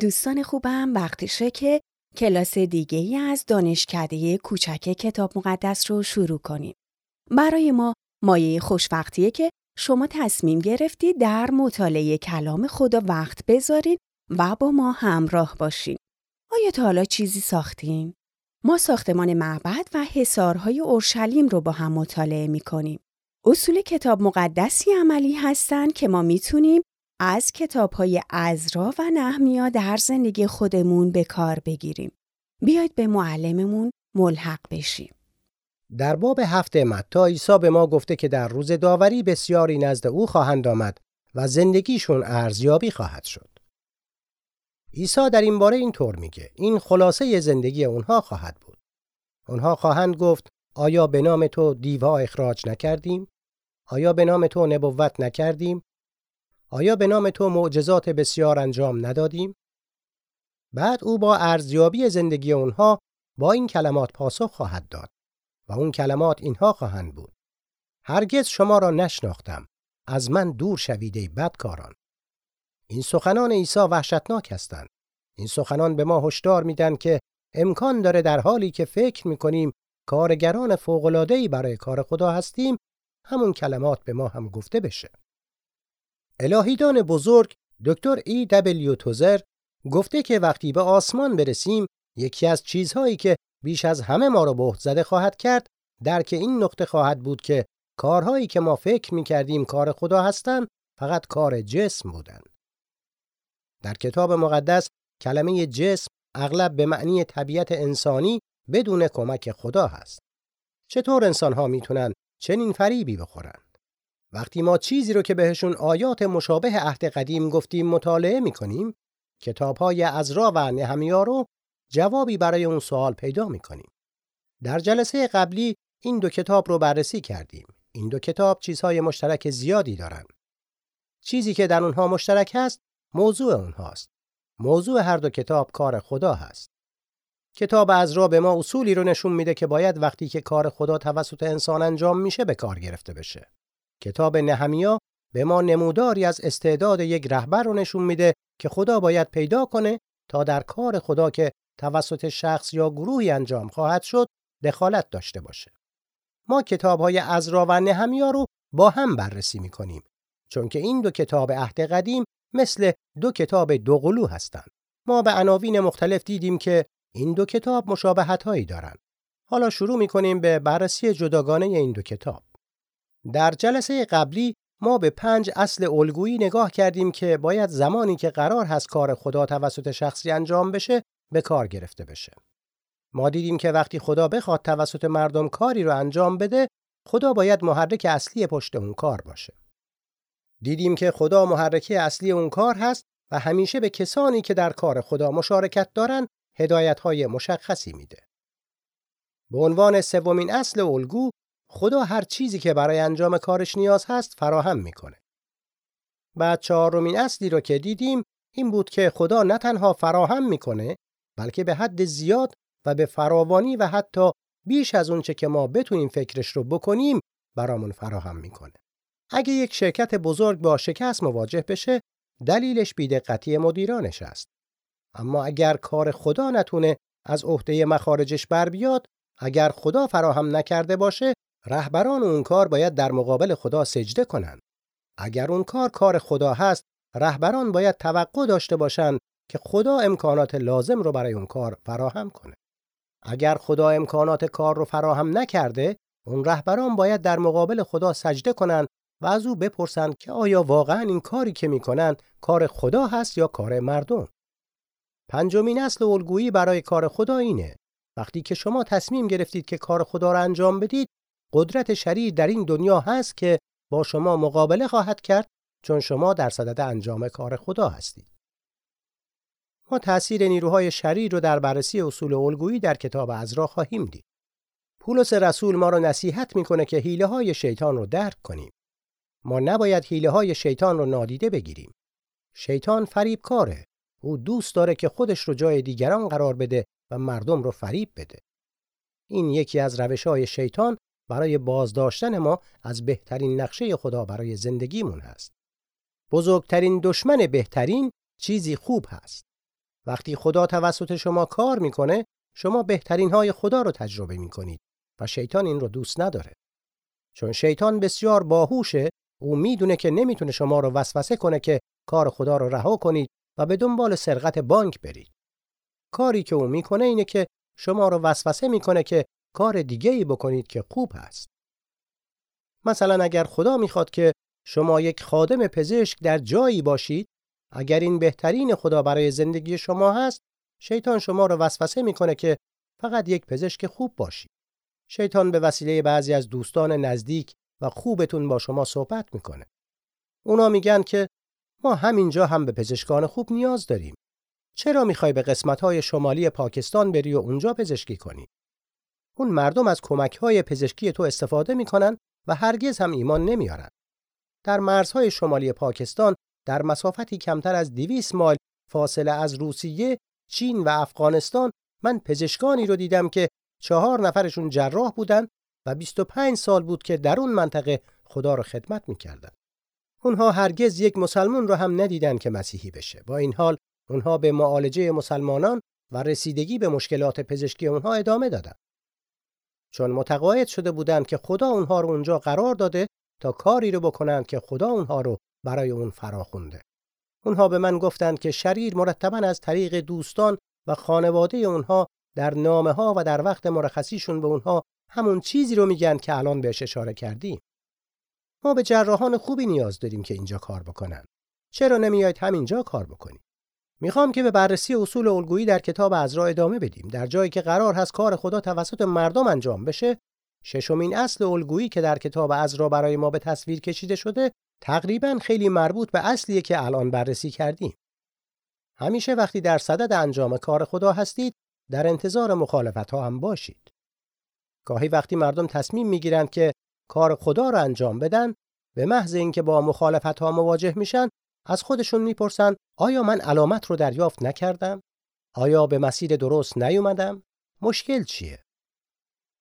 دوستان خوبم وقتشه که کلاس دیگه ای از دانشکده کوچک کتاب مقدس رو شروع کنیم. برای ما مایه خوشوقتیه که شما تصمیم گرفتید در مطالعه کلام خدا وقت بذارید و با ما همراه باشین. آیا تا حالا چیزی ساختین؟ ما ساختمان معبد و حصارهای اورشلیم رو با هم مطالعه می کنیم. اصول کتاب مقدسی عملی هستند که ما می‌تونیم از کتاب های ازرا و نحمیا در زندگی خودمون به کار بگیریم. بیاید به معلممون ملحق بشیم. در باب هفته متا عیسی به ما گفته که در روز داوری بسیاری نزد او خواهند آمد و زندگیشون ارزیابی خواهد شد. عیسی در این باره اینطور میگه این خلاصه زندگی اونها خواهد بود. اونها خواهند گفت آیا به نام تو دیوها اخراج نکردیم؟ آیا به نام تو نبوت نکردیم؟ آیا به نام تو معجزات بسیار انجام ندادیم؟ بعد او با ارزیابی زندگی اونها با این کلمات پاسخ خواهد داد و اون کلمات اینها خواهند بود. هرگز شما را نشناختم. از من دور شوید ای بدکاران. این سخنان عیسی وحشتناک هستند. این سخنان به ما هشدار میدن که امکان داره در حالی که فکر می‌کنیم کارگران فوق‌العاده‌ای برای کار خدا هستیم همون کلمات به ما هم گفته بشه. الهیدان بزرگ دکتر ای دبلیو توزر گفته که وقتی به آسمان برسیم یکی از چیزهایی که بیش از همه ما را بهت زده خواهد کرد درک این نقطه خواهد بود که کارهایی که ما فکر می کردیم کار خدا هستند فقط کار جسم بودند. در کتاب مقدس کلمه جسم اغلب به معنی طبیعت انسانی بدون کمک خدا هست. چطور انسانها می‌تونن چنین فریبی بخورند؟ وقتی ما چیزی رو که بهشون آیات مشابه عهد قدیم گفتیم مطالعه می‌کنیم کتابهای ازرا و نهمیا رو جوابی برای اون سوال پیدا می‌کنیم. در جلسه قبلی این دو کتاب رو بررسی کردیم. این دو کتاب چیزهای مشترک زیادی دارن. چیزی که در اونها مشترک هست موضوع اونهاست. موضوع هر دو کتاب کار خدا هست. کتاب ازرا به ما اصولی رو نشون میده که باید وقتی که کار خدا توسط انسان انجام میشه به کار گرفته بشه. کتاب نهمیا به ما نموداری از استعداد یک رهبر رو نشون میده که خدا باید پیدا کنه تا در کار خدا که توسط شخص یا گروهی انجام خواهد شد دخالت داشته باشه. ما کتاب های ازرا و نهمیا رو با هم بررسی می‌کنیم چون که این دو کتاب عهد قدیم مثل دو کتاب دوقلو هستند. ما به عناوین مختلف دیدیم که این دو کتاب مشابهت هایی دارند. حالا شروع می‌کنیم به بررسی جداگانه این دو کتاب. در جلسه قبلی ما به پنج اصل الگویی نگاه کردیم که باید زمانی که قرار هست کار خدا توسط شخصی انجام بشه به کار گرفته بشه. ما دیدیم که وقتی خدا بخواد توسط مردم کاری رو انجام بده، خدا باید محرک اصلی پشت اون کار باشه. دیدیم که خدا محرکه اصلی اون کار هست و همیشه به کسانی که در کار خدا مشارکت دارن هدایت‌های مشخصی میده. به عنوان سومین اصل الگو خدا هر چیزی که برای انجام کارش نیاز هست فراهم می‌کنه. بعد چهارمین اصلی رو که دیدیم این بود که خدا نه تنها فراهم می‌کنه بلکه به حد زیاد و به فراوانی و حتی بیش از اونچه که ما بتونیم فکرش رو بکنیم برامون فراهم می‌کنه. اگه یک شرکت بزرگ با شکست مواجه بشه دلیلش بیدقتی مدیرانش است. اما اگر کار خدا نتونه از عهده مخارجش بر بیاد اگر خدا فراهم نکرده باشه رهبران اون کار باید در مقابل خدا سجده کنند. اگر اون کار کار خدا هست، رهبران باید توقع داشته باشند که خدا امکانات لازم رو برای اون کار فراهم کنه. اگر خدا امکانات کار رو فراهم نکرده، اون رهبران باید در مقابل خدا سجده کنند و از او بپرسند که آیا واقعا این کاری که می‌کنند کار خدا هست یا کار مردم. پنجمین اصل الگویی برای کار خدا اینه وقتی که شما تصمیم گرفتید که کار خدا را انجام بدید قدرت شریر در این دنیا هست که با شما مقابله خواهد کرد چون شما در صدد انجام کار خدا هستید. ما تأثیر نیروهای شریر رو در بررسی اصول الگویی در کتاب ازرا خواهیم دید. پولس رسول ما را نصیحت می‌کنه که حیله های شیطان رو درک کنیم. ما نباید حیله های شیطان رو نادیده بگیریم. شیطان فریب کاره. او دوست داره که خودش رو جای دیگران قرار بده و مردم رو فریب بده. این یکی از روش های شیطان برای بازداشتن ما از بهترین نقشه خدا برای زندگیمون هست. بزرگترین دشمن بهترین چیزی خوب هست. وقتی خدا توسط شما کار می‌کنه شما بهترین های خدا رو تجربه می‌کنید و شیطان این رو دوست نداره چون شیطان بسیار باهوشه او می‌دونه که نمی‌تونه شما رو وسوسه کنه که کار خدا رو رها کنید و به دنبال سرقت بانک برید کاری که او می‌کنه اینه که شما رو وسوسه می‌کنه که کار دیگه ای بکنید که خوب هست. مثلا اگر خدا می‌خواد که شما یک خادم پزشک در جایی باشید اگر این بهترین خدا برای زندگی شما هست شیطان شما رو وسوسه می‌کنه که فقط یک پزشک خوب باشید. شیطان به وسیله بعضی از دوستان نزدیک و خوبتون با شما صحبت می‌کنه. اونا میگن که ما همینجا هم به پزشکان خوب نیاز داریم. چرا می‌خوای به قسمت‌های شمالی پاکستان بری و اونجا پزشکی کنی؟ اون مردم از کمک‌های پزشکی تو استفاده می‌کنن و هرگز هم ایمان نمیارن در مرزهای شمالی پاکستان در مسافتی کمتر از 200 مایل فاصله از روسیه، چین و افغانستان من پزشکانی رو دیدم که چهار نفرشون جراح بودن و 25 سال بود که در اون منطقه خدا رو خدمت می‌کردن. اونها هرگز یک مسلمان رو هم ندیدن که مسیحی بشه. با این حال اونها به معالجه مسلمانان و رسیدگی به مشکلات پزشکی اونها ادامه دادن. چون متقاعد شده بودند که خدا اونها رو اونجا قرار داده تا کاری رو بکنند که خدا اونها رو برای اون فراخونده. اونها به من گفتند که شریر مرتبا از طریق دوستان و خانواده اونها در نامه ها و در وقت مرخصیشون به اونها همون چیزی رو میگن که الان بهش اشاره کردیم. ما به جراحان خوبی نیاز داریم که اینجا کار بکنن. چرا نمیاید همینجا کار بکنیم؟ می‌خوام که به بررسی اصول الگویی در کتاب عزرا ادامه بدیم. در جایی که قرار هست کار خدا توسط مردم انجام بشه، ششمین اصل الگویی که در کتاب عزرا برای ما به تصویر کشیده شده، تقریبا خیلی مربوط به اصلیه که الان بررسی کردیم. همیشه وقتی در صدد انجام کار خدا هستید، در انتظار مخالفت ها هم باشید. گاهی وقتی مردم تصمیم می‌گیرند که کار خدا را انجام بدن، به محض اینکه با مخالفت ها مواجه میشن، از خودشون می‌پرسن آیا من علامت رو دریافت نکردم؟ آیا به مسیر درست نیومدم؟ مشکل چیه؟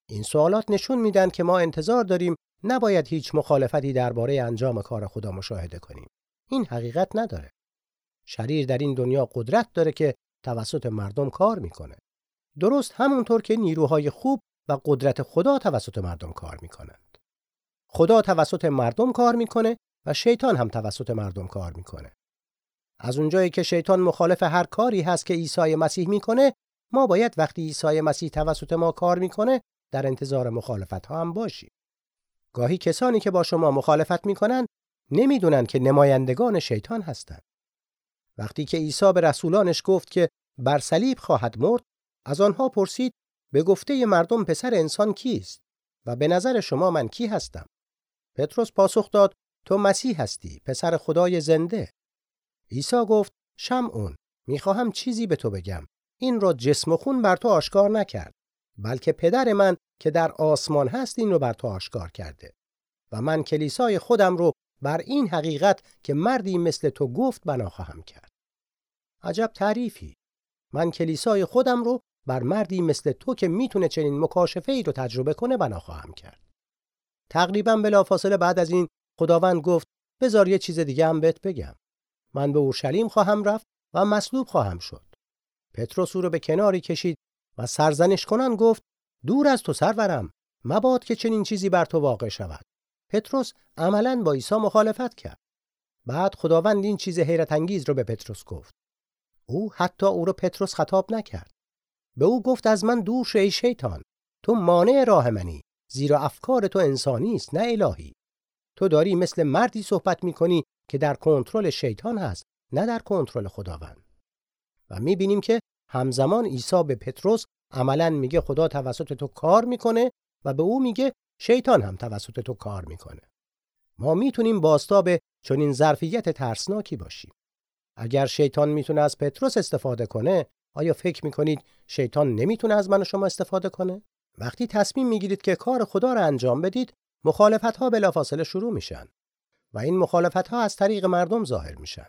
این سوالات نشون میدن که ما انتظار داریم نباید هیچ مخالفتی درباره انجام کار خدا مشاهده کنیم. این حقیقت نداره. شریر در این دنیا قدرت داره که توسط مردم کار می‌کنه. درست همونطور که نیروهای خوب و قدرت خدا توسط مردم کار می‌کنند. خدا توسط مردم کار می‌کنه و شیطان هم توسط مردم کار می‌کنه. از اونجایی که شیطان مخالف هر کاری هست که عیسی مسیح می‌کنه، ما باید وقتی عیسی مسیح توسط ما کار می‌کنه در انتظار مخالفت ها هم باشیم. گاهی کسانی که با شما مخالفت می‌کنن نمی‌دونن که نمایندگان شیطان هستند. وقتی که عیسی به رسولانش گفت که بر صلیب خواهد مرد، از آنها پرسید به گفته مردم پسر انسان کیست و به نظر شما من کی هستم؟ پتروس پاسخ داد تو مسیح هستی پسر خدای زنده. عیسی گفت شمعون می‌خواهم چیزی به تو بگم. این را جسم و خون بر تو آشکار نکرد بلکه پدر من که در آسمان هست این رو بر تو آشکار کرده و من کلیسای خودم رو بر این حقیقت که مردی مثل تو گفت بنا خواهم کرد. عجب تعریفی. من کلیسای خودم رو بر مردی مثل تو که می‌تونه چنین مکاشفه ای رو تجربه کنه بنا خواهم کرد. تقریبا بلافاصله بعد از این خداوند گفت بذار یه چیز دیگه هم بهت بگم. من به اورشلیم خواهم رفت و مصلوب خواهم شد. پتروس او رو به کناری کشید و سرزنش کنان گفت دور از تو سرورم مباد که چنین چیزی بر تو واقع شود. پتروس عملا با عیسی مخالفت کرد. بعد خداوند این چیز حیرت انگیز رو به پتروس گفت. او حتی او رو پتروس خطاب نکرد. به او گفت از من دور شو ای شیطان. تو مانع راه منی. زیرا افکار تو انسانی است نه الهی. تو داری مثل مردی صحبت می‌کنی که در کنترل شیطان هست نه در کنترل خداوند. و می‌بینیم که همزمان عیسی به پتروس عملا میگه خدا توسط تو کار می‌کنه و به او میگه شیطان هم توسط تو کار می‌کنه. ما می‌تونیم باستاب چنین ظرفیت ترسناکی باشیم. اگر شیطان می‌تونه از پتروس استفاده کنه، آیا فکر می‌کنید شیطان نمی‌تونه از من و شما استفاده کنه؟ وقتی تصمیم می‌گیرید که کار خدا رو انجام بدید، مخالفت ها بلافاصله شروع میشن و این مخالفت ها از طریق مردم ظاهر میشن.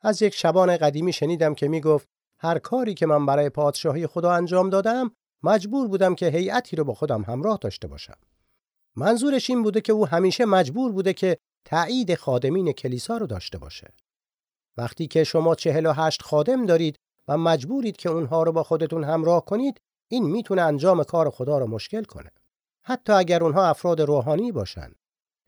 از یک شبان قدیمی شنیدم که می‌گفت هر کاری که من برای پادشاهی خدا انجام دادم مجبور بودم که هیئتی رو با خودم همراه داشته باشم. منظورش این بوده که او همیشه مجبور بوده که تایید خادمین کلیسا رو داشته باشه. وقتی که شما 48 خادم دارید و مجبورید که اونها رو با خودتون همراه کنید این می‌تونه انجام کار خدا رو مشکل کنه حتی اگر اونها افراد روحانی باشن.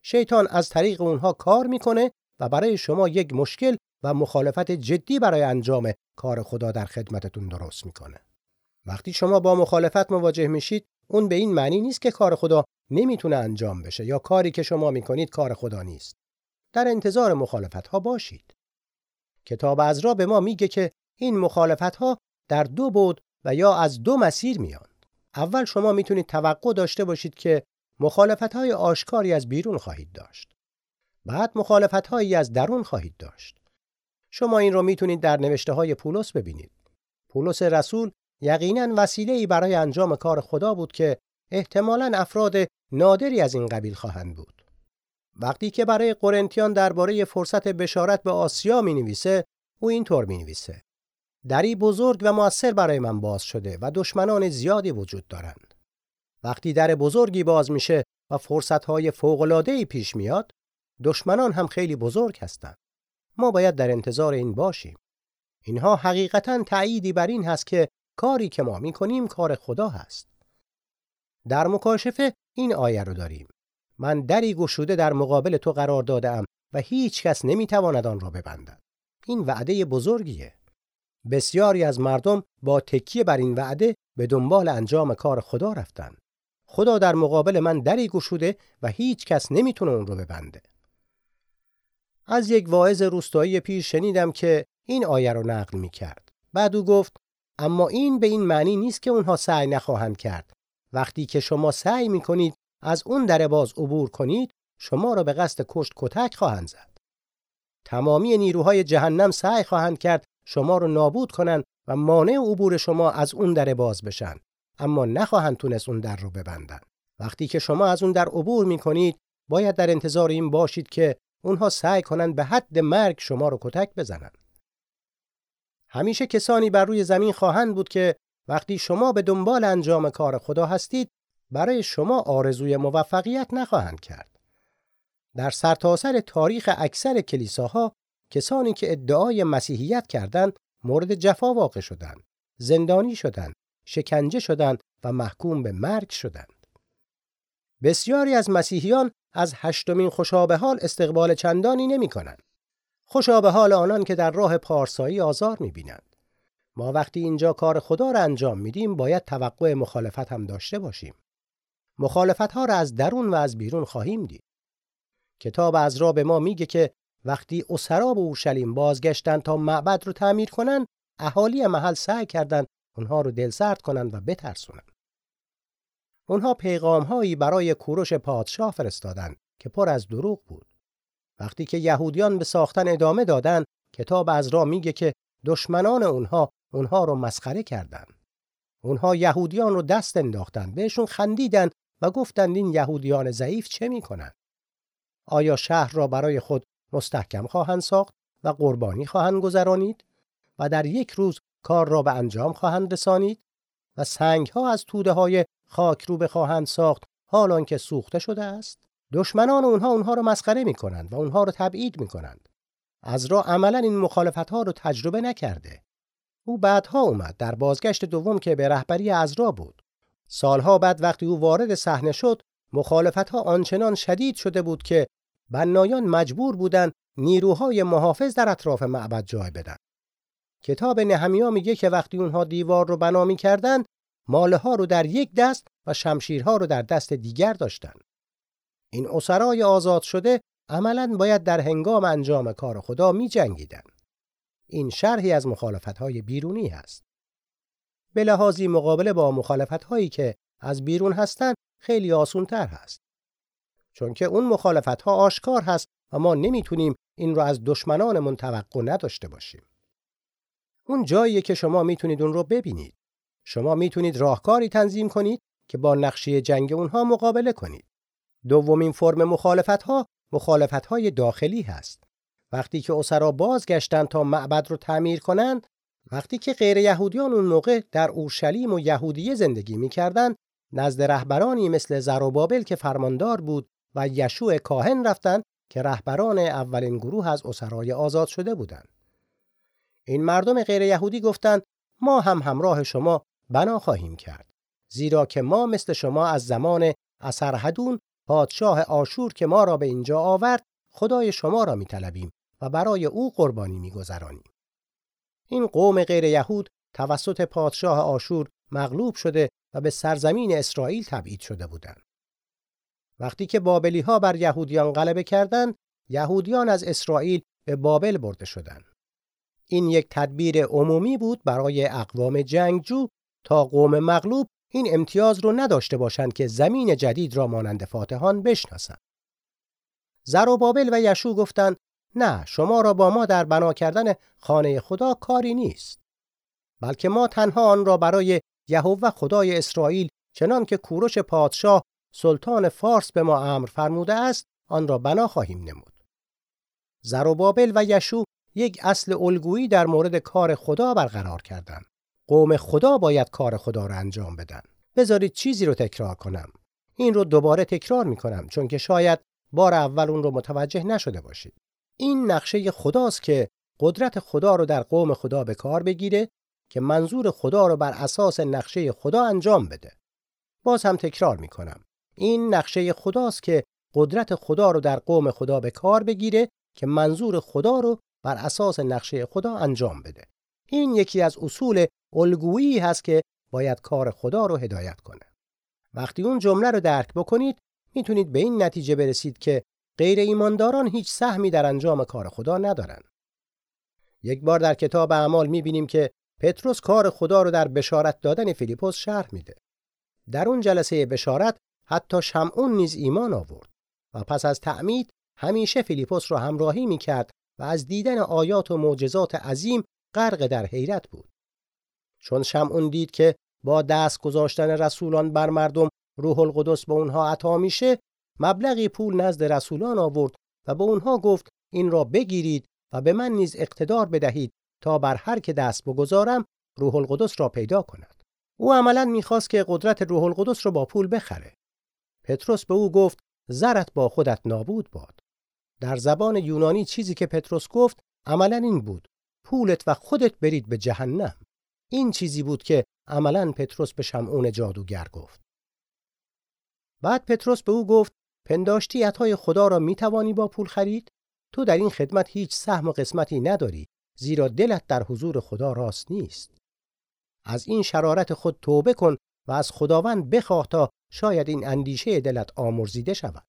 شیطان از طریق اونها کار می‌کنه و برای شما یک مشکل و مخالفت جدی برای انجام کار خدا در خدمتتون درست می‌کنه. وقتی شما با مخالفت مواجه میشید اون به این معنی نیست که کار خدا نمی‌تونه انجام بشه یا کاری که شما می‌کنید کار خدا نیست. در انتظار مخالفت ها باشید. کتاب را به ما میگه که این مخالفت ها در دو بود و یا از دو مسیر میان. اول شما می‌تونید توقع داشته باشید که مخالفت های آشکاری از بیرون خواهید داشت. بعد مخالفت هایی از درون خواهید داشت. شما این رو می‌تونید در نوشته های پولس ببینید. پولس رسول یقینا وسیله ای برای انجام کار خدا بود که احتمالا افراد نادری از این قبیل خواهند بود. وقتی که برای قرنتیان درباره فرصت بشارت به آسیا می نویسه او اینطور می نویسه دری بزرگ و موثر برای من باز شده و دشمنان زیادی وجود دارند. وقتی در بزرگی باز میشه و فرصتهای فوق‌العاده‌ای پیش میاد دشمنان هم خیلی بزرگ هستند. ما باید در انتظار این باشیم. اینها حقیقتا تأییدی بر این هست که کاری که ما می‌کنیم کار خدا هست. در مکاشفه این آیه رو داریم. من دری گشوده در مقابل تو قرار دادم و هیچ کس نمی‌تواند آن را ببندد. این وعده بزرگیه. بسیاری از مردم با تکیه بر این وعده به دنبال انجام کار خدا رفتن خدا در مقابل من دری گشوده و هیچ کس نمی‌تونه اون رو ببنده از یک واعظ روستایی پیش شنیدم که این آیه رو نقل می کرد. بعد او گفت اما این به این معنی نیست که اونها سعی نخواهند کرد. وقتی که شما سعی می کنید از اون در باز عبور کنید شما را به قصد کشت کتک خواهند زد. تمامی نیروهای جهنم سعی خواهند کرد شما رو نابود کنند و مانع عبور شما از اون در باز بشن اما نخواهند تونست اون در رو ببندن. وقتی که شما از اون در عبور می کنید باید در انتظار این باشید که اونها سعی کنند به حد مرگ شما رو کتک بزنند. همیشه کسانی بر روی زمین خواهند بود که وقتی شما به دنبال انجام کار خدا هستید برای شما آرزوی موفقیت نخواهند کرد. در سرتاسر تاریخ اکثر کلیساها کسانی که ادعای مسیحیت کردند مورد جفا واقع شدند، زندانی شدند، شکنجه شدند و محکوم به مرگ شدند. بسیاری از مسیحیان از هشتمین خوشابه حال استقبال چندانی نمی کنند. خوشابه حال آنان که در راه پارسایی آزار می بینند. ما وقتی اینجا کار خدا را انجام میدیم باید توقع مخالفت هم داشته باشیم. مخالفت ها را از درون و از بیرون خواهیم دید. کتاب از را به ما میگه که وقتی اسرا به اورشلیم بازگشتند تا معبد رو تعمیر کنند، اهالی محل سعی کردند اونها رو دلسرد کنند و بترسونند. اونها پیغام هایی برای کوروش پادشاه فرستادند که پر از دروغ بود. وقتی که یهودیان به ساختن ادامه دادند، کتاب از را میگه که دشمنان اونها اونها رو مسخره کردند. اونها یهودیان رو دست انداختند، بهشون خندیدند و گفتند این یهودیان ضعیف چه می‌کنند؟ آیا شهر را برای خود مستحکم خواهند ساخت و قربانی خواهند گذرانید و در یک روز کار را به انجام خواهند رسانید و سنگ ها از توده های خاک رو بخواهند ساخت حال که سوخته شده است. دشمنان اونها اونها رو مسخره می کنند و اونها رو تبعید می کنند از را عملا این مخالفت ها رو تجربه نکرده. او بعدها اومد در بازگشت دوم که به رهبری ازرا بود. سالها بعد وقتی او وارد صحنه شد مخالفت ها آنچنان شدید شده بود که بنایان مجبور بودند نیروهای محافظ در اطراف معبد جای بدن کتاب نهمیا میگه که وقتی اونها دیوار رو بنا می‌کردند ماله ها رو در یک دست و شمشیرها رو در دست دیگر داشتند. این اسرای آزاد شده عملا باید در هنگام انجام کار خدا می جنگیدن. این شرحی از مخالفت های بیرونی است. به لحاظی مقابله با مخالفت هایی که از بیرون هستند خیلی آسون تر هست. چون که اون مخالفت ها آشکار هست و ما نمی‌تونیم این رو از دشمنانمون توقع نداشته باشیم. اون جاییه که شما می‌تونید اون رو ببینید. شما می‌تونید راهکاری تنظیم کنید که با نقشه جنگ اونها مقابله کنید. دومین فرم مخالفت ها مخالفت های داخلی هست. وقتی که اسرا بازگشتن تا معبد رو تعمیر کنند، وقتی که غیر یهودیان اون موقع در اورشلیم و یهودیه زندگی می‌کردند، نزد رهبرانی مثل زروبابل که فرماندار بود و یشوع کاهن رفتند که رهبران اولین گروه از اسرای آزاد شده بودند. این مردم غیر یهودی گفتند ما هم همراه شما بنا خواهیم کرد زیرا که ما مثل شما از زمان اسرهدون پادشاه آشور که ما را به اینجا آورد خدای شما را میطلبیم و برای او قربانی میگذرانیم این قوم غیر یهود توسط پادشاه آشور مغلوب شده و به سرزمین اسرائیل تبعید شده بودند وقتی که بابلی ها بر یهودیان غلبه کردند یهودیان از اسرائیل به بابل برده شدند این یک تدبیر عمومی بود برای اقوام جنگجو تا قوم مغلوب این امتیاز رو نداشته باشند که زمین جدید را مانند فاتحان بشناسند. بابل و یشو گفتند نه شما را با ما در بنا کردن خانه خدا کاری نیست بلکه ما تنها آن را برای یهوه خدای اسرائیل چنان که کوروش پادشاه سلطان فارس به ما امر فرموده است آن را بنا خواهیم نمود. بابل و یشو یک اصل الگویی در مورد کار خدا برقرار کردند. قوم خدا باید کار خدا را انجام بدن. بذارید چیزی رو تکرار کنم. این رو دوباره تکرار می کنم چون که شاید بار اول اون رو متوجه نشده باشید. این نقشه خداست که قدرت خدا رو در قوم خدا به کار بگیره که منظور خدا رو بر اساس نقشه خدا انجام بده. باز هم تکرار می کنم این نقشه خداست که قدرت خدا رو در قوم خدا به کار بگیره که منظور خدا رو بر اساس نقشه خدا انجام بده این یکی از اصول الگویی هست که باید کار خدا رو هدایت کنه. وقتی اون جمله رو درک بکنید می‌تونید به این نتیجه برسید که غیر ایمانداران هیچ سهمی در انجام کار خدا ندارن. یک بار در کتاب اعمال می‌بینیم که پتروس کار خدا رو در بشارت دادن فیلیپوس شرح میده. در اون جلسه بشارت حتی شمعون نیز ایمان آورد و پس از تعمید همیشه فیلیپوس را همراهی می‌کرد و از دیدن آیات و معجزات عظیم غرق در حیرت بود. چون شمعون دید که با دست گذاشتن رسولان بر مردم روح القدس به اونها عطا میشه مبلغی پول نزد رسولان آورد و به اونها گفت این را بگیرید و به من نیز اقتدار بدهید تا بر هر که دست بگذارم روح القدس را پیدا کند او عملا می‌خواست که قدرت روح القدس را با پول بخره پتروس به او گفت زرت با خودت نابود باد. در زبان یونانی چیزی که پتروس گفت عملا این بود پولت و خودت برید به جهنم. این چیزی بود که عملا پتروس به شمعون جادوگر گفت. بعد پتروس به او گفت پنداشتی عطای خدا را می توانی با پول خرید؟ تو در این خدمت هیچ سهم و قسمتی نداری زیرا دلت در حضور خدا راست نیست. از این شرارت خود توبه کن و از خداوند بخواه تا شاید این اندیشه دلت آمرزیده شود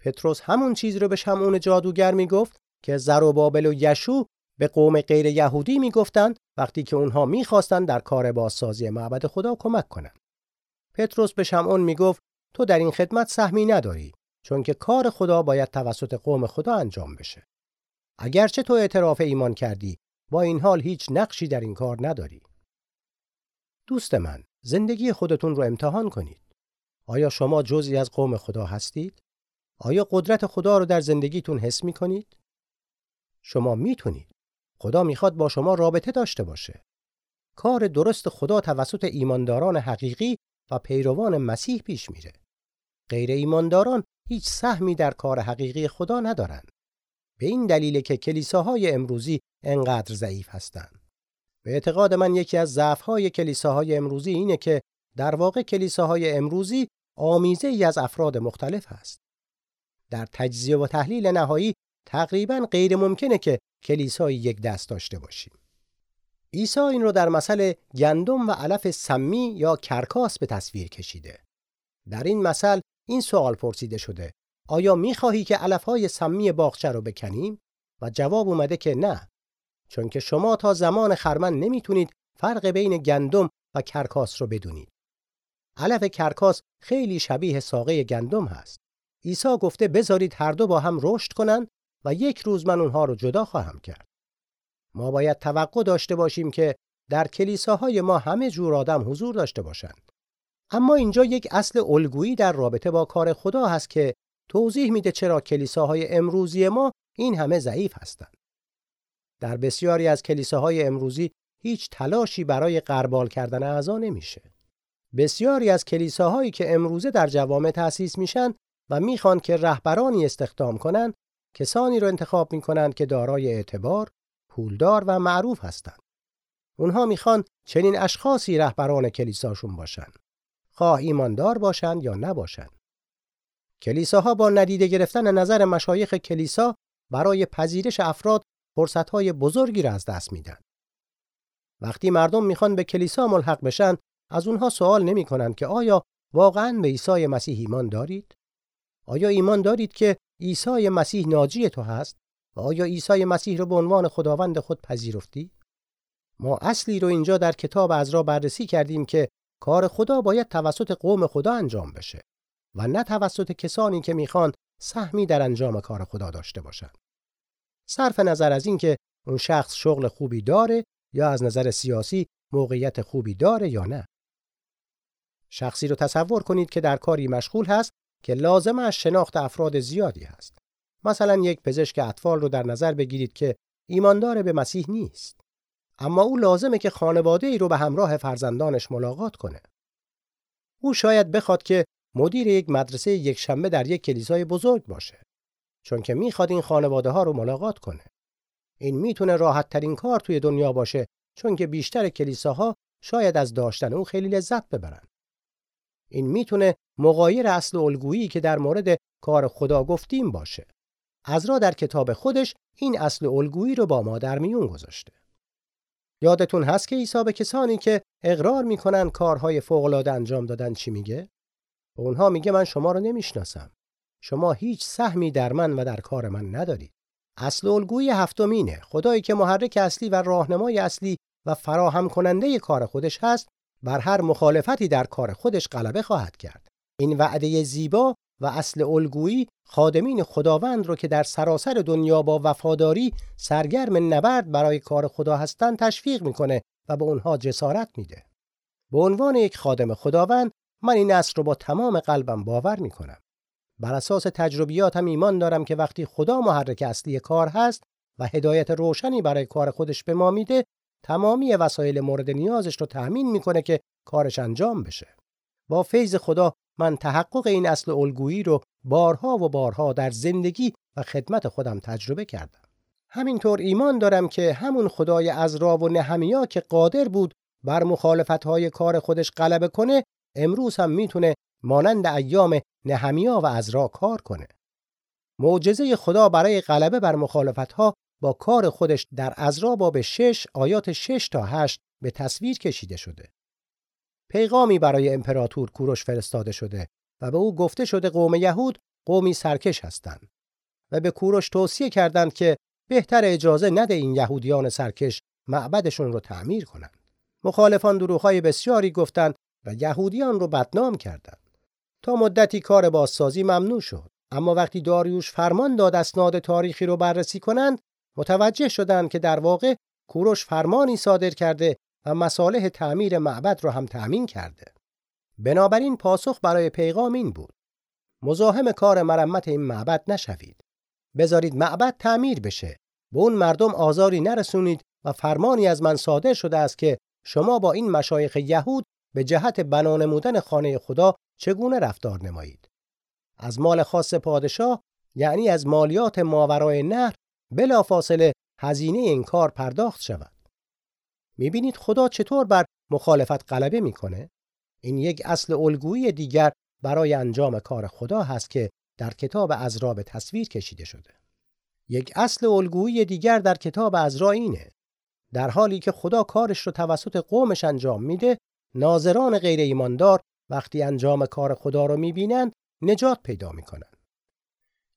پتروس همون چیز رو به شمعون جادوگر می گفت که زروبابل و یشو به قوم غیر یهودی می‌گفتند وقتی که اونها می‌خواستند در کار بازسازی معبد خدا کمک کنند. پتروس به شمعون می‌گفت تو در این خدمت سهمی نداری چون که کار خدا باید توسط قوم خدا انجام بشه. اگرچه تو اعتراف ایمان کردی با این حال هیچ نقشی در این کار نداری. دوست من زندگی خودتون رو امتحان کنید. آیا شما جزی از قوم خدا هستید؟ آیا قدرت خدا رو در زندگیتون حس می کنید؟ شما می‌تونید. خدا می‌خواد با شما رابطه داشته باشه. کار درست خدا توسط ایمانداران حقیقی و پیروان مسیح پیش میره. غیر ایمانداران هیچ سهمی در کار حقیقی خدا ندارند. به این دلیل که کلیساهای امروزی انقدر ضعیف هستند. به اعتقاد من یکی از ضعف‌های کلیساهای امروزی اینه که در واقع کلیساهای امروزی آمیزه ای از افراد مختلف هست. در تجزیه و تحلیل نهایی تقریبا غیر ممکنه که کلیسایی یک دست داشته باشیم. عیسی این رو در مثل گندم و علف سمی یا کرکاس به تصویر کشیده. در این مثل این سوال پرسیده شده آیا می‌خواهی که علفهای سمی باغچه رو بکنیم؟ و جواب اومده که نه چون که شما تا زمان خرمن نمی‌تونید فرق بین گندم و کرکاس رو بدونید. علف کرکاس خیلی شبیه ساقه گندم هست. عیسی گفته بذارید هر دو با هم رشد کنند و یک روز من اونها رو جدا خواهم کرد. ما باید توقع داشته باشیم که در کلیساهای ما همه جور آدم حضور داشته باشند. اما اینجا یک اصل الگویی در رابطه با کار خدا هست که توضیح میده چرا کلیساهای امروزی ما این همه ضعیف هستند. در بسیاری از کلیساهای امروزی هیچ تلاشی برای قربال کردن اعضا نمیشه. بسیاری از کلیساهایی که امروزه در جوامع تأسیس میشن و می‌خوان که رهبرانی استخدام کنند کسانی رو انتخاب می کنند که دارای اعتبار، پولدار و معروف هستند. اونها می‌خوان چنین اشخاصی رهبران کلیساشون باشن. خواه ایماندار باشند یا نباشند. کلیساها با ندیده گرفتن نظر مشایخ کلیسا برای پذیرش افراد فرصتهای بزرگی را از دست میدن. وقتی مردم می‌خوان به کلیسا ملحق بشن از اونها سوال نمی کنند که آیا واقعا به عیسی مسیح ایمان دارید؟ آیا ایمان دارید که عیسی مسیح ناجی تو هست و آیا عیسی مسیح رو به عنوان خداوند خود پذیرفتی؟ ما اصلی رو اینجا در کتاب را بررسی کردیم که کار خدا باید توسط قوم خدا انجام بشه و نه توسط کسانی که می‌خوان سهمی در انجام کار خدا داشته باشند. صرف نظر از اینکه اون شخص شغل خوبی داره یا از نظر سیاسی موقعیت خوبی داره یا نه. شخصی رو تصور کنید که در کاری مشغول هست که لازم از شناخت افراد زیادی هست. مثلا یک پزشک اطفال رو در نظر بگیرید که ایماندار به مسیح نیست. اما او لازمه که خانواده ای رو به همراه فرزندانش ملاقات کنه. او شاید بخواد که مدیر یک مدرسه یک شنبه در یک کلیسای بزرگ باشه. چون که می‌خواد این خانواده ها رو ملاقات کنه. این می‌تونه راحت ترین کار توی دنیا باشه چون که بیشتر کلیساها شاید از داشتن اون خیلی لذت ببرن. این می‌تونه مغایر اصل الگویی که در مورد کار خدا گفتیم باشه. را در کتاب خودش این اصل الگویی رو با ما در میون گذاشته. یادتون هست که عیسی به کسانی که اقرار می‌کنن کارهای فوق‌العاده انجام دادن چی میگه؟ به اونها میگه من شما رو نمی‌شناسم. شما هیچ سهمی در من و در کار من ندارید. اصل الگوی هفتمینه خدایی که محرک اصلی و راهنمای اصلی و فراهم کننده کار خودش هست بر هر مخالفتی در کار خودش غلبه خواهد کرد. این وعده زیبا و اصل الگویی خادمین خداوند رو که در سراسر دنیا با وفاداری سرگرم نبرد برای کار خدا هستند تشویق می‌کنه و به اونها جسارت میده. به عنوان یک خادم خداوند من این اصل رو با تمام قلبم باور می‌کنم. بر اساس تجربیاتم ایمان دارم که وقتی خدا محرک اصلی کار هست و هدایت روشنی برای کار خودش به ما میده تمامی وسایل مورد نیازش رو تأمین می‌کنه که کارش انجام بشه. با فیض خدا من تحقق این اصل الگویی رو بارها و بارها در زندگی و خدمت خودم تجربه کردم. همینطور ایمان دارم که همون خدای ازرا و نهمیا که قادر بود بر مخالفتهای کار خودش غلبه کنه امروز هم می‌تونه مانند ایام نهمیا و ازرا کار کنه. معجزه خدا برای غلبه بر مخالفتها با کار خودش در ازرا باب 6 آیات 6 تا 8 به تصویر کشیده شده. پیغامی برای امپراتور کوروش فرستاده شده و به او گفته شده قوم یهود قومی سرکش هستند و به کوروش توصیه کردند که بهتر اجازه نده این یهودیان سرکش معبدشون رو تعمیر کنند. مخالفان دروغهای بسیاری گفتند و یهودیان رو بدنام کردند. تا مدتی کار بازسازی ممنوع شد. اما وقتی داریوش فرمان داد اسناد تاریخی رو بررسی کنند متوجه شدند که در واقع کوروش فرمانی صادر کرده و مصالح تعمیر معبد را هم تأمین کرده. بنابراین پاسخ برای پیغام این بود. مزاحم کار مرمت این معبد نشوید. بذارید معبد تعمیر بشه. به اون مردم آزاری نرسونید و فرمانی از من صادر شده است که شما با این مشایخ یهود به جهت بنا نمودن خانه خدا چگونه رفتار نمایید؟ از مال خاص پادشاه یعنی از مالیات ماورای نهر بلافاصله هزینه این کار پرداخت شود. می‌بینید خدا چطور بر مخالفت غلبه می‌کنه؟ این یک اصل الگویی دیگر برای انجام کار خدا هست که در کتاب ازرا به تصویر کشیده شده. یک اصل الگویی دیگر در کتاب ازرا اینه در حالی که خدا کارش رو توسط قومش انجام میده ناظران غیر ایماندار وقتی انجام کار خدا رو می‌بینند نجات پیدا می‌کنند.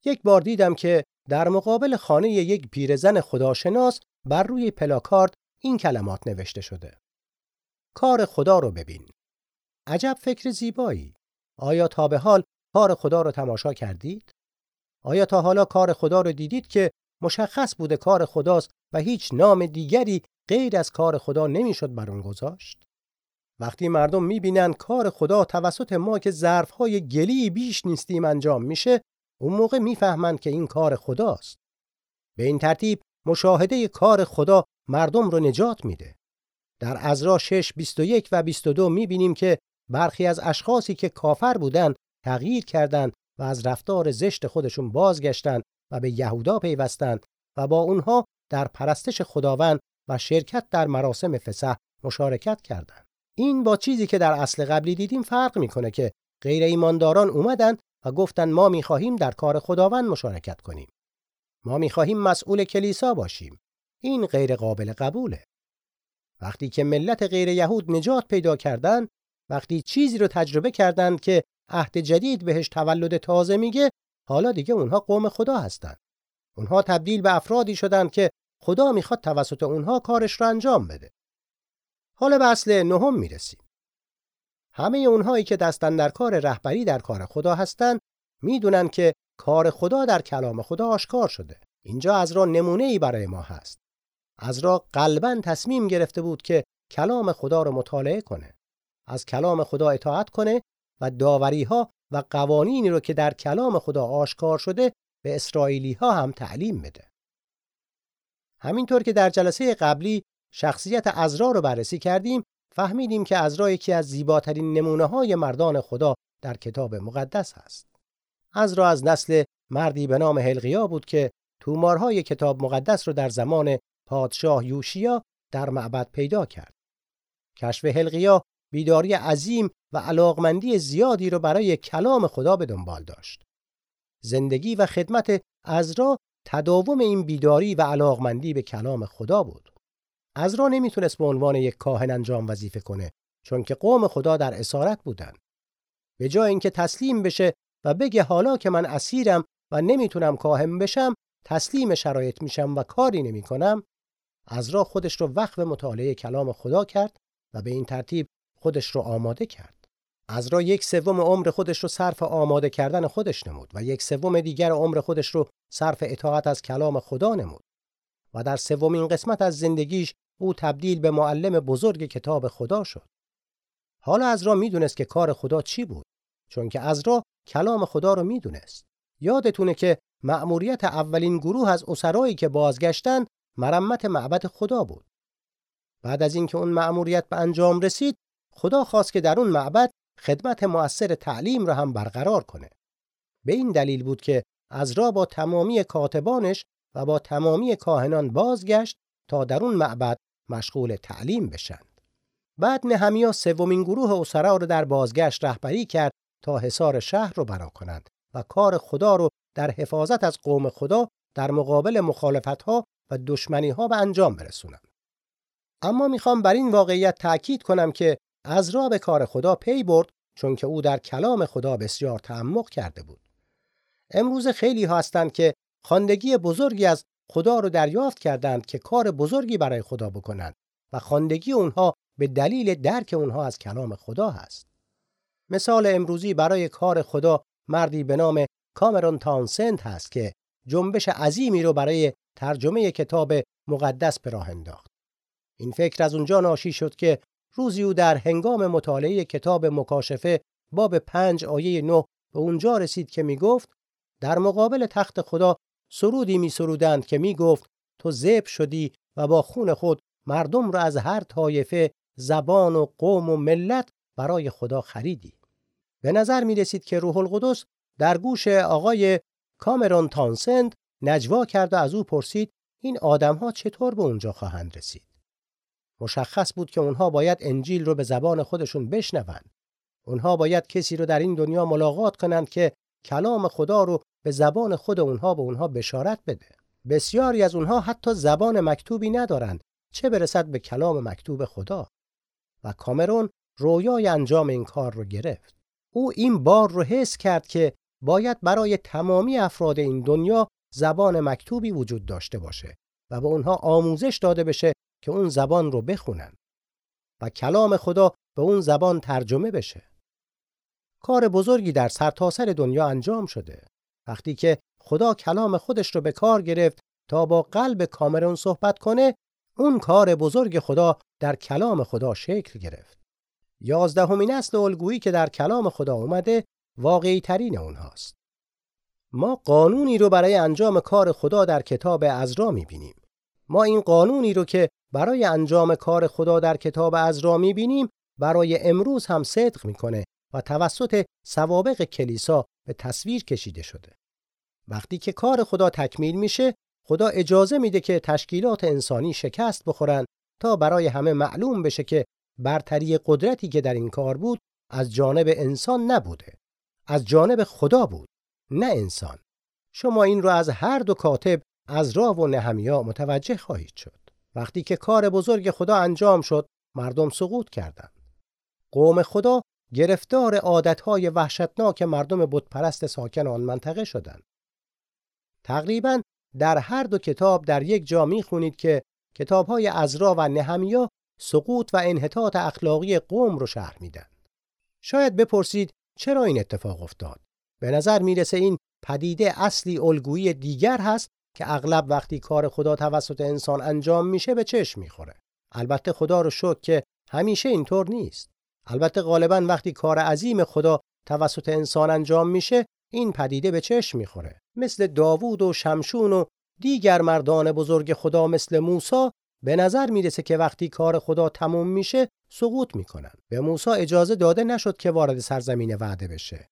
یک بار دیدم که در مقابل خانه یک پیرزن خداشناس بر روی پلاکارد این کلمات نوشته شده. کار خدا رو ببین. عجب فکر زیبایی. آیا تا به حال کار خدا رو تماشا کردید؟ آیا تا حالا کار خدا رو دیدید که مشخص بوده کار خداست و هیچ نام دیگری غیر از کار خدا نمی‌شد بر اون گذاشت؟ وقتی مردم می‌بینن کار خدا توسط ما که ظرفهای گلی بیش نیستیم انجام میشه اون موقع می‌فهمند که این کار خداست به این ترتیب مشاهده کار خدا مردم رو نجات میده در ازرا 6 21 و 22 می‌بینیم که برخی از اشخاصی که کافر بودند تغییر کردند و از رفتار زشت خودشون بازگشتند و به یهودا پیوستند و با اونها در پرستش خداوند و شرکت در مراسم فسح مشارکت کردند. این با چیزی که در اصل قبلی دیدیم فرق می‌کنه که غیر ایمانداران اومدن و گفتن ما می‌خواهیم در کار خداوند مشارکت کنیم. ما می‌خواهیم مسئول کلیسا باشیم. این غیر قابل قبوله. وقتی که ملت غیر یهود نجات پیدا کردند، وقتی چیزی رو تجربه کردند که عهد جدید بهش تولد تازه میگه، حالا دیگه اونها قوم خدا هستند. اونها تبدیل به افرادی شدند که خدا می‌خواد توسط اونها کارش رو انجام بده. حالا به اصل نهم می‌رسیم. همه اونهایی که دستن در کار رهبری در کار خدا هستند می‌دونن که کار خدا در کلام خدا آشکار شده. اینجا از را نمونه ای برای ما هست. از را قلبا تصمیم گرفته بود که کلام خدا رو مطالعه کنه. از کلام خدا اطاعت کنه و داوری ها و قوانینی رو که در کلام خدا آشکار شده به اسرائیلی ها هم تعلیم بده. همینطور که در جلسه قبلی شخصیت ازرا رو بررسی کردیم فهمیدیم که ازرا یکی از زیباترین نمونه های مردان خدا در کتاب مقدس است. ازرا از نسل مردی به نام هلقیا بود که تومارهای کتاب مقدس رو در زمان پادشاه یوشیا در معبد پیدا کرد. کشف هلقیا بیداری عظیم و علاقمندی زیادی رو برای کلام خدا به دنبال داشت. زندگی و خدمت ازرا تداوم این بیداری و علاقمندی به کلام خدا بود. ازرا نمی‌تونست به عنوان یک کاهن انجام وظیفه کنه چون که قوم خدا در اسارت بودن. به جای اینکه تسلیم بشه و بگه حالا که من اسیرم و نمی‌تونم کاهن بشم تسلیم شرایط میشم و کاری نمی‌کنم ازرا خودش رو وقف مطالعه کلام خدا کرد و به این ترتیب خودش رو آماده کرد. ازرا یک سوم عمر خودش رو صرف آماده کردن خودش نمود و یک سوم دیگر عمر خودش رو صرف اطاعت از کلام خدا نمود و در سومین قسمت از زندگیش او تبدیل به معلم بزرگ کتاب خدا شد. حالا ازرا می‌دونست که کار خدا چی بود چون که ازرا کلام خدا رو می‌دونست. یادتونه که مأموریت اولین گروه از اسرایی که بازگشتن مرمت معبد خدا بود. بعد از اینکه اون مأموریت به انجام رسید، خدا خواست که در اون معبد خدمت مؤثر تعلیم را هم برقرار کنه. به این دلیل بود که ازرا با تمامی کاتبانش و با تمامی کاهنان بازگشت تا در اون معبد مشغول تعلیم بشند. بعد نهمیا سومین گروه اسرا رو در بازگشت رهبری کرد تا حصار شهر رو برا کنند و کار خدا رو در حفاظت از قوم خدا در مقابل مخالفتها و دشمنیها به انجام برسونند. اما می‌خوام بر این واقعیت تأکید کنم که ازرا به کار خدا پی برد چون که او در کلام خدا بسیار تعمق کرده بود. امروز خیلی هستند که خواندگی بزرگی از خدا رو دریافت کردند که کار بزرگی برای خدا بکنند و خواندگی اونها به دلیل درک اونها از کلام خدا هست. مثال امروزی برای کار خدا مردی به نام کامرون تانسنت هست که جنبش عظیمی رو برای ترجمه کتاب مقدس به راه انداخت. این فکر از اونجا ناشی شد که روزی او در هنگام مطالعه کتاب مکاشفه باب پنج آیه نه به اونجا رسید که می گفت در مقابل تخت خدا سرودی می سرودند که می گفت تو زب شدی و با خون خود مردم را از هر طایفه زبان و قوم و ملت برای خدا خریدی. به نظر می رسید که روح القدس در گوش آقای کامرون تانسند نجوا کرد و از او پرسید این آدمها چطور به اونجا خواهند رسید. مشخص بود که اونها باید انجیل رو به زبان خودشون بشنوند. اونها باید کسی رو در این دنیا ملاقات کنند که کلام خدا رو به زبان خود اونها به اونها بشارت بده. بسیاری از اونها حتی زبان مکتوبی ندارند چه برسد به کلام مکتوب خدا. و کامرون رویای انجام این کار رو گرفت. او این بار رو حس کرد که باید برای تمامی افراد این دنیا زبان مکتوبی وجود داشته باشه و به اونها آموزش داده بشه که اون زبان رو بخونن و کلام خدا به اون زبان ترجمه بشه. کار بزرگی در سرتاسر سر دنیا انجام شده. وقتی که خدا کلام خودش رو به کار گرفت تا با قلب کامرون صحبت کنه، اون کار بزرگ خدا در کلام خدا شکل گرفت. یازدهمین نسل الگویی که در کلام خدا اومده واقعی ترین اونهاست. ما قانونی رو برای انجام کار خدا در کتاب ازرا می‌بینیم. ما این قانونی رو که برای انجام کار خدا در کتاب ازرا می‌بینیم برای امروز هم صدق می‌کنه و توسط سوابق کلیسا به تصویر کشیده شده. وقتی که کار خدا تکمیل میشه، خدا اجازه میده که تشکیلات انسانی شکست بخورن تا برای همه معلوم بشه که برتری قدرتی که در این کار بود از جانب انسان نبوده. از جانب خدا بود نه انسان. شما این رو از هر دو کاتب از را و نهمیا متوجه خواهید شد. وقتی که کار بزرگ خدا انجام شد مردم سقوط کردند. قوم خدا گرفتار عادتهای وحشتناک مردم بتپرست ساکن آن منطقه شدند تقریبا در هر دو کتاب در یک جا می‌خونید که کتابهای ازرا و نهمیا سقوط و انحطاط اخلاقی قوم رو شرح میدن. شاید بپرسید چرا این اتفاق افتاد؟ به نظر می‌رسه این پدیده اصلی الگویی دیگر هست که اغلب وقتی کار خدا توسط انسان انجام میشه به چشم می‌خوره. البته خدا رو شکر که همیشه اینطور نیست. البته غالبا وقتی کار عظیم خدا توسط انسان انجام میشه این پدیده به چشم می‌خوره. مثل داوود و شمشون و دیگر مردان بزرگ خدا مثل موسی به نظر می‌رسه که وقتی کار خدا تموم میشه سقوط می‌کنن. به موسی اجازه داده نشد که وارد سرزمین وعده بشه.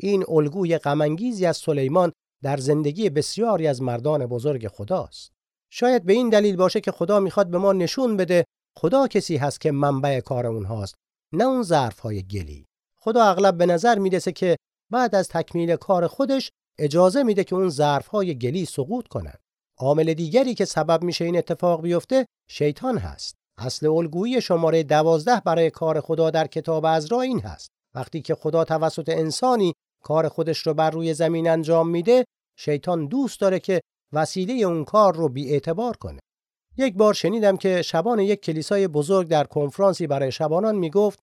این الگوی غمانگیزی از سلیمان در زندگی بسیاری از مردان بزرگ خداست. شاید به این دلیل باشه که خدا می‌خواد به ما نشون بده خدا کسی هست که منبع کار اونهاست نه اون ظرف های گلی. خدا اغلب به نظر می‌رسه که بعد از تکمیل کار خودش اجازه میده که اون ظرف های گلی سقوط کنن. عامل دیگری که سبب میشه این اتفاق بیفته شیطان هست. اصل الگویی شماره دوازده برای کار خدا در کتاب ازرا این هست. وقتی که خدا توسط انسانی کار خودش رو بر روی زمین انجام میده، شیطان دوست داره که وسیله اون کار رو اعتبار کنه. یک بار شنیدم که شبان یک کلیسای بزرگ در کنفرانسی برای شبانان می‌گفت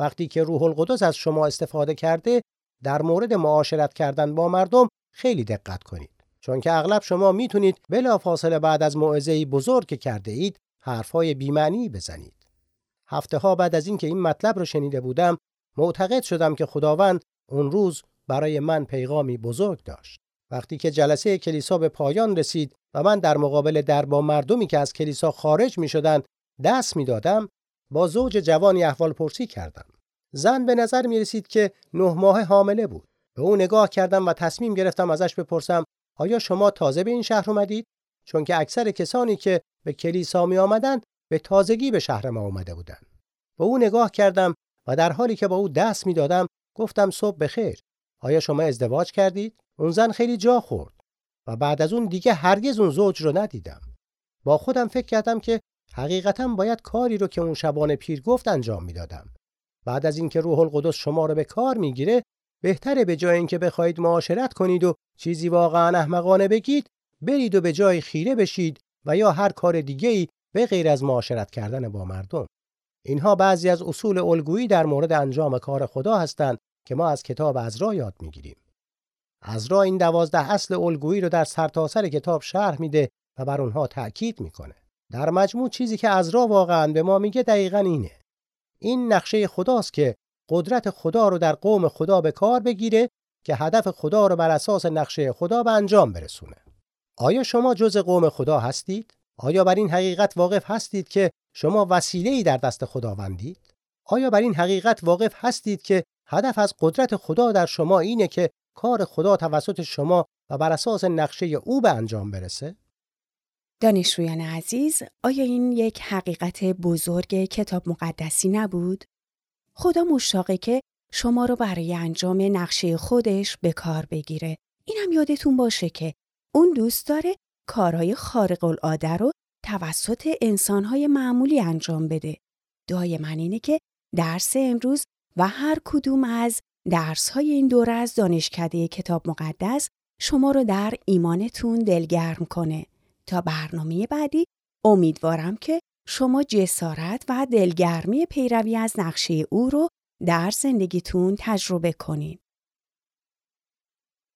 وقتی که روح القدس از شما استفاده کرده در مورد معاشرت کردن با مردم خیلی دقت کنید. چون که اغلب شما می‌تونید بلافاصله بعد از موعظه بزرگ که کرده اید حرفهای بیمعنی بزنید. هفته ها بعد از اینکه این مطلب رو شنیده بودم معتقد شدم که خداوند اون روز برای من پیغامی بزرگ داشت. وقتی که جلسه کلیسا به پایان رسید و من در مقابل دربا مردمی که از کلیسا خارج می شدن دست می دادم با زوج جوانی احوال پرسی کردم. زن به نظر می رسید که نه ماه حامله بود. به او نگاه کردم و تصمیم گرفتم ازش بپرسم آیا شما تازه به این شهر اومدید؟ چون که اکثر کسانی که به کلیسا می آمدن به تازگی به شهر ما اومده بودند. به او نگاه کردم و در حالی که با او دست می دادم گفتم صبح بخیر. آیا شما ازدواج کردید؟ اون زن خیلی جا خورد و بعد از اون دیگه هرگز اون زوج رو ندیدم. با خودم فکر کردم که حقیقتا باید کاری رو که اون شبانه پیر گفت انجام می‌دادم. بعد از اینکه روح القدس شما رو به کار می‌گیره بهتره به جای اینکه بخواید معاشرت کنید و چیزی واقعا احمقانه بگید برید و به جای خیره بشید و یا هر کار دیگه‌ای به غیر از معاشرت کردن با مردم. اینها بعضی از اصول الگویی در مورد انجام کار خدا هستند که ما از کتاب ازرا یاد می‌گیریم. ازرا این دوازده اصل الگویی رو در سرتاسر سر کتاب شرح میده و بر اونها تأکید می‌کنه. در مجموع چیزی که ازرا واقعا به ما میگه دقیقا اینه. این نقشه خداست که قدرت خدا رو در قوم خدا به کار بگیره که هدف خدا رو بر اساس نقشه خدا به انجام برسونه. آیا شما جز قوم خدا هستید؟ آیا بر این حقیقت واقف هستید که شما وسیله‌ای در دست خداوندید؟ آیا بر این حقیقت واقف هستید که هدف از قدرت خدا در شما اینه که کار خدا توسط شما و بر اساس نقشه او به انجام برسه؟ دانشجویان عزیز، آیا این یک حقیقت بزرگ کتاب مقدسی نبود؟ خدا مشتاقه که شما رو برای انجام نقشه خودش به کار بگیره. اینم یادتون باشه که اون دوست داره کارهای خارق العاده رو توسط انسانهای معمولی انجام بده. دعای من اینه که درس امروز و هر کدوم از درسهای این دوره از دانشکده کتاب مقدس شما رو در ایمانتون دلگرم کنه. تا برنامه بعدی امیدوارم که شما جسارت و دلگرمی پیروی از نقشه او رو در زندگیتون تجربه کنید.